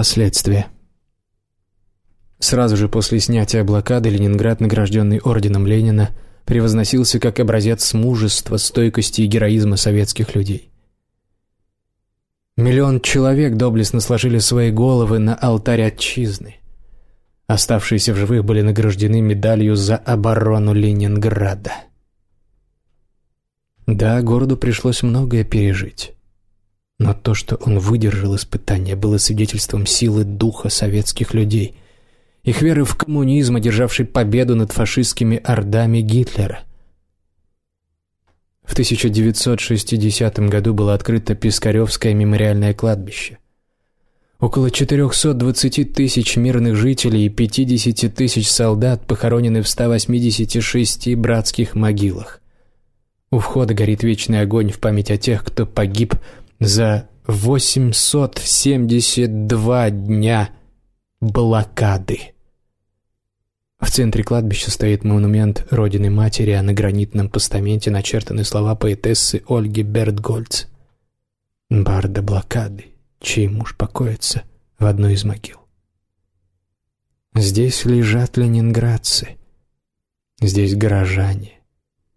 последствия. Сразу же после снятия блокады Ленинград, награжденный орденом Ленина, превозносился как образец мужества, стойкости и героизма советских людей. Миллион человек доблестно сложили свои головы на алтарь отчизны. Оставшиеся в живых были награждены медалью за оборону Ленинграда. Да, городу пришлось многое пережить. Но то, что он выдержал испытания, было свидетельством силы духа советских людей, их веры в коммунизм, одержавший победу над фашистскими ордами Гитлера. В 1960 году было открыто Пискаревское мемориальное кладбище. Около 420 тысяч мирных жителей и 50 тысяч солдат похоронены в 186 братских могилах. У входа горит вечный огонь в память о тех, кто погиб за 872 дня блокады. В центре кладбища стоит монумент Родины Матери, а на гранитном постаменте начертаны слова поэтессы Ольги Бертгольц. «Барда блокады, чей муж покоится в одной из могил». Здесь лежат ленинградцы, здесь горожане,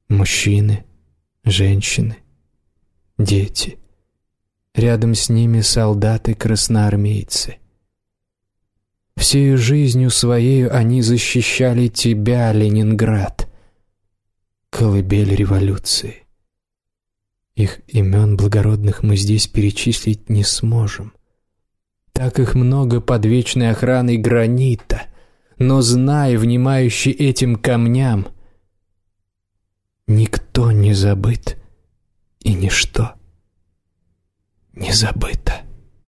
мужчины, женщины, дети. Рядом с ними солдаты-красноармейцы. Всею жизнью своею они защищали тебя, Ленинград, колыбель революции. Их имен благородных мы здесь перечислить не сможем. Так их много под вечной охраной гранита, но знай, внимающий этим камням, никто не забыт и ничто не забыто.